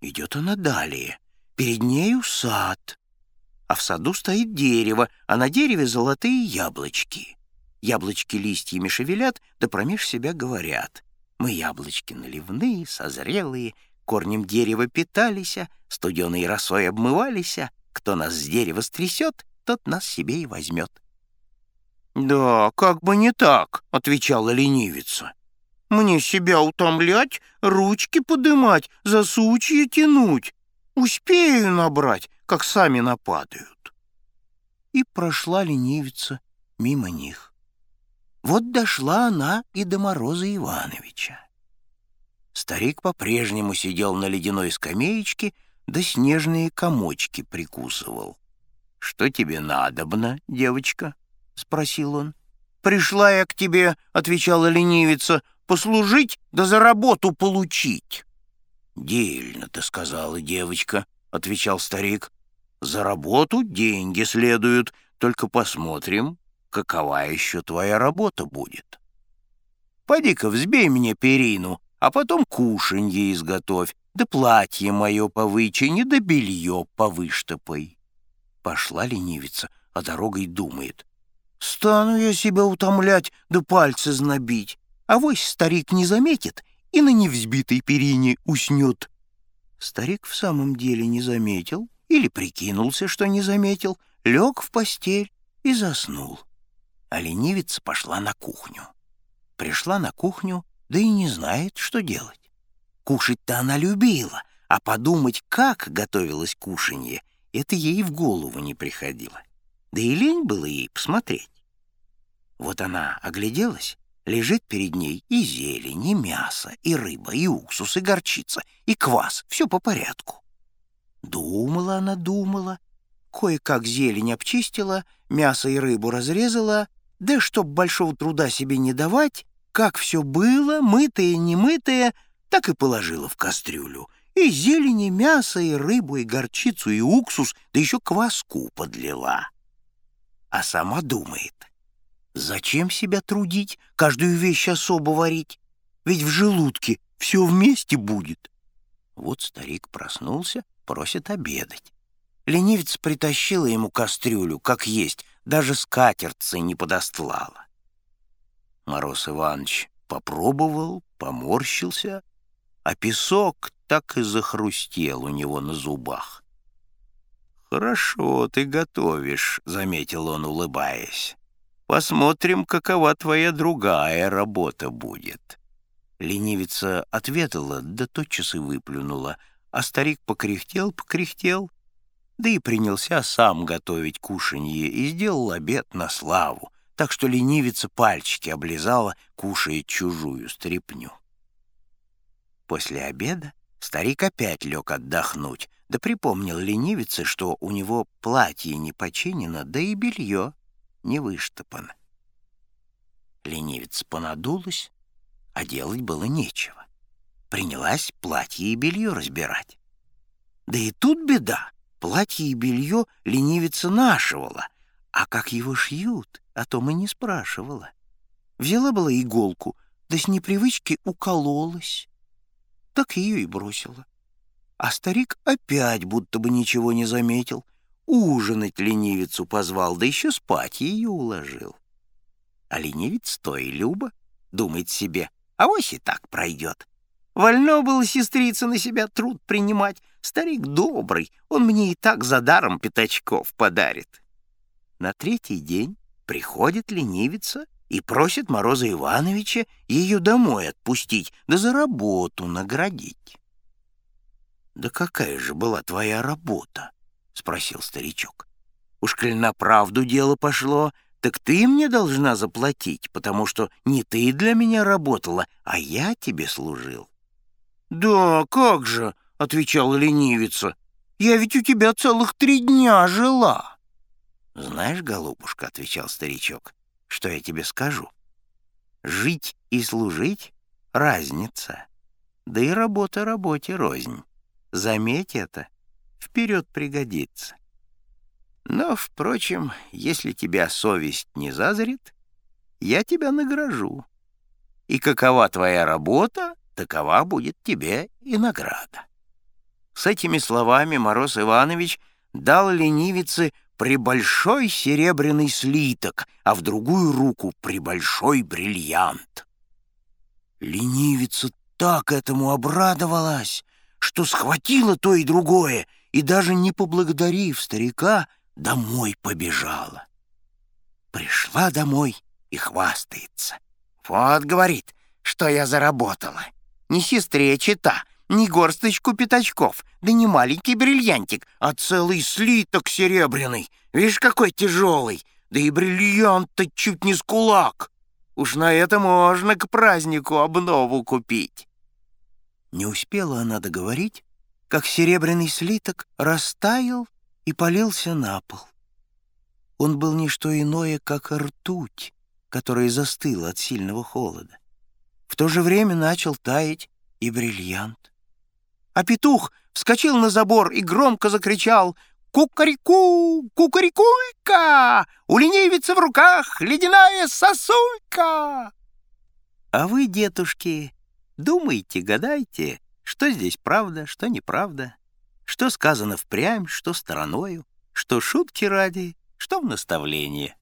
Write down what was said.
Идет она далее. Перед нею сад. А в саду стоит дерево, а на дереве золотые яблочки. Яблочки листьями шевелят, да промеж себя говорят. Мы яблочки наливные, созрелые, корнем дерева питались, студеной росой обмывались, кто нас с дерева стрясет, тот нас себе и возьмет. «Да, как бы не так», — отвечала ленивица. «Мне себя утомлять, ручки подымать, за сучья тянуть. Успею набрать, как сами нападают». И прошла ленивица мимо них. Вот дошла она и до Мороза Ивановича. Старик по-прежнему сидел на ледяной скамеечке, да снежные комочки прикусывал. «Что тебе надобно, девочка?» — спросил он. «Пришла я к тебе», — отвечала ленивица, — «послужить да за работу получить». «Дельно ты сказала, девочка», — отвечал старик. «За работу деньги следуют, только посмотрим, какова еще твоя работа будет. Поди-ка взбей мне перину, а потом кушанье изготовь, да платье мое повычини, да белье повыштопай». Пошла ленивица, а дорогой думает. «Стану я себя утомлять, да пальцы знобить, а вось старик не заметит и на невзбитой перине уснет». Старик в самом деле не заметил или прикинулся, что не заметил, лег в постель и заснул. А ленивица пошла на кухню. Пришла на кухню, да и не знает, что делать. Кушать-то она любила, а подумать, как готовилось кушанье, это ей в голову не приходило. Да и лень было ей посмотреть. Вот она огляделась, лежит перед ней и зелень, и мясо, и рыба, и уксус, и горчица, и квас, все по порядку. Думала она, думала, кое-как зелень обчистила, мясо и рыбу разрезала, да чтоб большого труда себе не давать, как все было, мытое, немытое, так и положила в кастрюлю. И зелени, мясо, и рыбу, и горчицу, и уксус, да еще кваску подлила. А сама думает, зачем себя трудить, каждую вещь особо варить? Ведь в желудке все вместе будет. Вот старик проснулся, просит обедать. Ленивец притащила ему кастрюлю, как есть, даже скатертцы не подостлала. Мороз Иванович попробовал, поморщился, а песок так и захрустел у него на зубах. «Хорошо ты готовишь», — заметил он, улыбаясь. «Посмотрим, какова твоя другая работа будет». Ленивица ответила, да тотчас и выплюнула, а старик покряхтел, покряхтел, да и принялся сам готовить кушанье и сделал обед на славу, так что ленивица пальчики облизала, кушая чужую стряпню. После обеда старик опять лег отдохнуть, да припомнил ленивице, что у него платье не починено, да и белье не выштопано. Ленивица понадулась, а делать было нечего. Принялась платье и белье разбирать. Да и тут беда. Платье и белье ленивица нашивала, а как его шьют, о том и не спрашивала. Взяла была иголку, да с непривычки укололась так ее и бросила. А старик опять будто бы ничего не заметил. Ужинать ленивицу позвал, да еще спать ее уложил. А ленивец то и Люба думает себе, а вось и так пройдет. Вольно было сестрица на себя труд принимать. Старик добрый, он мне и так за даром пятачков подарит. На третий день приходит ленивица и просит Мороза Ивановича ее домой отпустить, да за работу наградить. «Да какая же была твоя работа?» — спросил старичок. «Уж коль на правду дело пошло, так ты мне должна заплатить, потому что не ты для меня работала, а я тебе служил». «Да, как же!» — отвечала ленивица. «Я ведь у тебя целых три дня жила». «Знаешь, голубушка», — отвечал старичок, что я тебе скажу. Жить и служить — разница. Да и работа работе рознь. Заметь это, вперед пригодится. Но, впрочем, если тебя совесть не зазрит, я тебя награжу. И какова твоя работа, такова будет тебе и награда. С этими словами Мороз Иванович дал ленивице прибольшой серебряный слиток, а в другую руку прибольшой бриллиант. Ленивица так этому обрадовалась, что схватила то и другое и даже не поблагодарив старика, домой побежала. Пришла домой и хвастается. «Вот, — говорит, — что я заработала. Не сестре чита, не горсточку пятачков, да не маленький бриллиантик, а целый слиток серебряный. Видишь, какой тяжелый, да и бриллиант-то чуть не с кулак. Уж на это можно к празднику обнову купить». Не успела она договорить, как серебряный слиток растаял и полился на пол. Он был не что иное, как ртуть, которая застыла от сильного холода. В то же время начал таять и бриллиант. А петух вскочил на забор и громко закричал «Кукареку! Кукарекулька! У ленивицы в руках ледяная сосулька!» А вы, детушки, думайте, гадайте, что здесь правда, что неправда, что сказано впрямь, что стороною, что шутки ради, что в наставление.